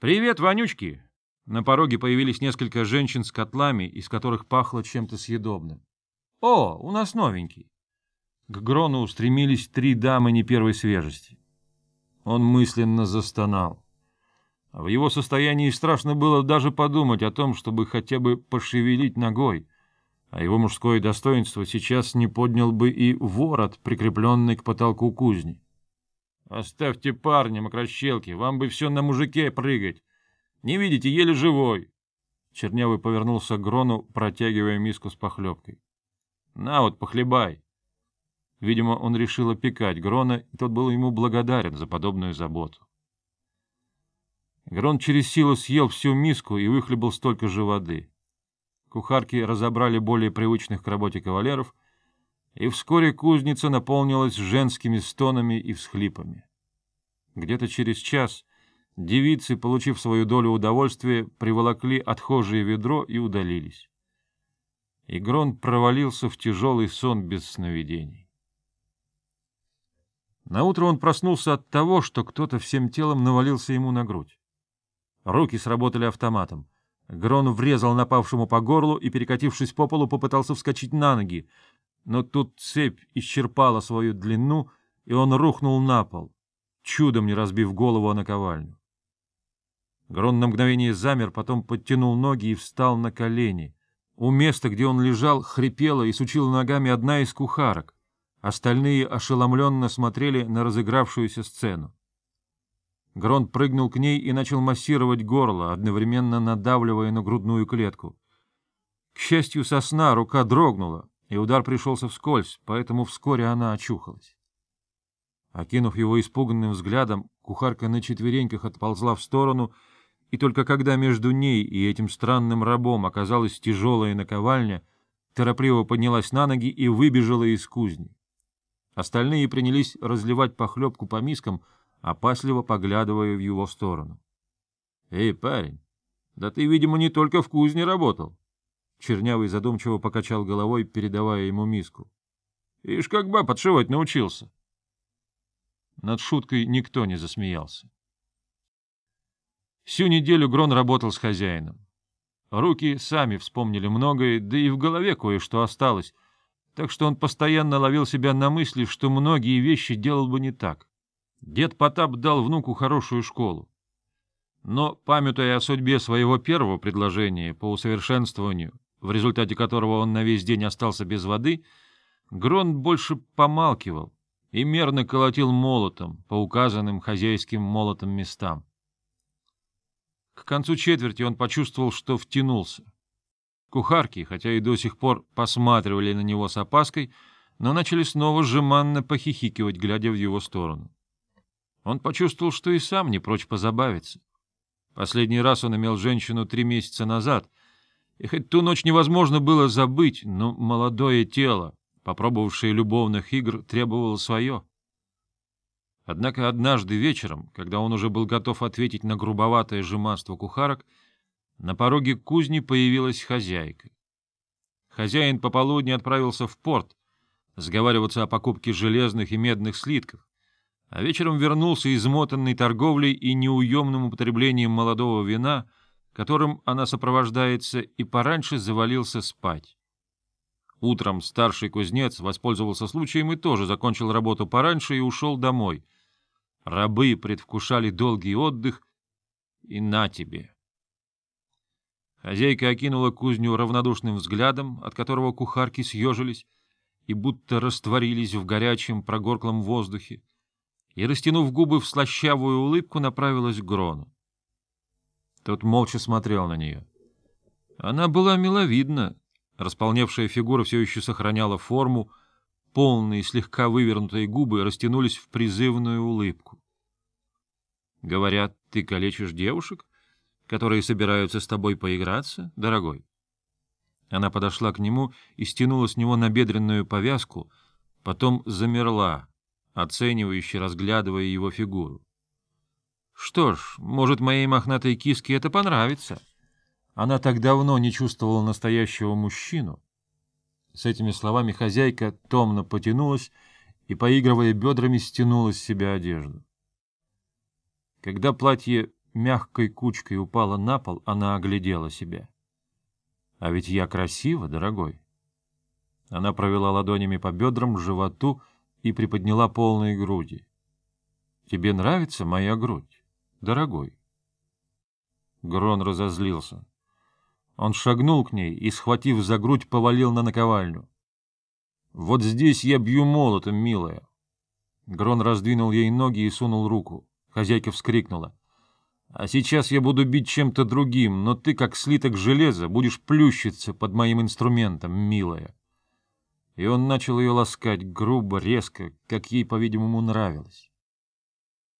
«Привет, вонючки!» На пороге появились несколько женщин с котлами, из которых пахло чем-то съедобным. «О, у нас новенький!» К Грону устремились три дамы не первой свежести. Он мысленно застонал. В его состоянии страшно было даже подумать о том, чтобы хотя бы пошевелить ногой, а его мужское достоинство сейчас не поднял бы и ворот, прикрепленный к потолку кузни. «Оставьте парня, мокрощелки, вам бы все на мужике прыгать. Не видите, еле живой». Чернявый повернулся к Грону, протягивая миску с похлебкой. «На вот, похлебай». Видимо, он решил опекать Грона, и тот был ему благодарен за подобную заботу. Грон через силу съел всю миску и выхлебал столько же воды. Кухарки разобрали более привычных к работе кавалеров, и вскоре кузница наполнилась женскими стонами и всхлипами. Где-то через час девицы, получив свою долю удовольствия, приволокли отхожее ведро и удалились. И Грон провалился в тяжелый сон без сновидений. Наутро он проснулся от того, что кто-то всем телом навалился ему на грудь. Руки сработали автоматом. Грон врезал напавшему по горлу и, перекатившись по полу, попытался вскочить на ноги. Но тут цепь исчерпала свою длину, и он рухнул на пол, чудом не разбив голову о наковальню. Грон на мгновение замер, потом подтянул ноги и встал на колени. У места, где он лежал, хрипела и сучила ногами одна из кухарок. Остальные ошеломленно смотрели на разыгравшуюся сцену. Грон прыгнул к ней и начал массировать горло, одновременно надавливая на грудную клетку. К счастью, сосна рука дрогнула, и удар пришелся вскользь, поэтому вскоре она очухалась. Окинув его испуганным взглядом, кухарка на четвереньках отползла в сторону, и только когда между ней и этим странным рабом оказалась тяжелая наковальня, торопливо поднялась на ноги и выбежала из кузни. Остальные принялись разливать похлебку по мискам, опасливо поглядывая в его сторону. — Эй, парень, да ты, видимо, не только в кузне работал. Чернявый задумчиво покачал головой, передавая ему миску. — Ишь, как ба подшивать научился. Над шуткой никто не засмеялся. Всю неделю Грон работал с хозяином. Руки сами вспомнили многое, да и в голове кое-что осталось, так что он постоянно ловил себя на мысли, что многие вещи делал бы не так. Дед Потап дал внуку хорошую школу. Но, памятуя о судьбе своего первого предложения по усовершенствованию, в результате которого он на весь день остался без воды, Грон больше помалкивал и мерно колотил молотом по указанным хозяйским молотом местам. К концу четверти он почувствовал, что втянулся. Кухарки, хотя и до сих пор посматривали на него с опаской, но начали снова жеманно похихикивать, глядя в его сторону. Он почувствовал, что и сам не прочь позабавиться. Последний раз он имел женщину три месяца назад, и хоть ту ночь невозможно было забыть, но молодое тело, попробовавшее любовных игр, требовало свое. Однако однажды вечером, когда он уже был готов ответить на грубоватое жеманство кухарок, на пороге кузни появилась хозяйка. Хозяин пополудни отправился в порт, сговариваться о покупке железных и медных слитков, а вечером вернулся измотанный торговлей и неуемным употреблением молодого вина, которым она сопровождается, и пораньше завалился спать. Утром старший кузнец воспользовался случаем и тоже закончил работу пораньше и ушел домой. Рабы предвкушали долгий отдых, и на тебе. Хозяйка окинула кузню равнодушным взглядом, от которого кухарки съежились и будто растворились в горячем прогорклом воздухе, и, растянув губы в слащавую улыбку, направилась к Грону. Тот молча смотрел на нее. Она была миловидна, располневшая фигура все еще сохраняла форму, полные слегка вывернутые губы растянулись в призывную улыбку. — Говорят, ты калечишь девушек, которые собираются с тобой поиграться, дорогой? Она подошла к нему и стянула с него набедренную повязку, потом замерла, оценивающе разглядывая его фигуру. Что ж, может, моей мохнатой киске это понравится. Она так давно не чувствовала настоящего мужчину. С этими словами хозяйка томно потянулась и, поигрывая бедрами, стянула с себя одежду. Когда платье мягкой кучкой упала на пол, она оглядела себя. — А ведь я красива, дорогой. Она провела ладонями по бедрам, животу и приподняла полные груди. — Тебе нравится моя грудь, дорогой? Грон разозлился. Он шагнул к ней и, схватив за грудь, повалил на наковальню. — Вот здесь я бью молотом, милая. Грон раздвинул ей ноги и сунул руку. Хозяйка вскрикнула. — А сейчас я буду бить чем-то другим, но ты, как слиток железа, будешь плющиться под моим инструментом, милая. И он начал ее ласкать грубо, резко, как ей, по-видимому, нравилось.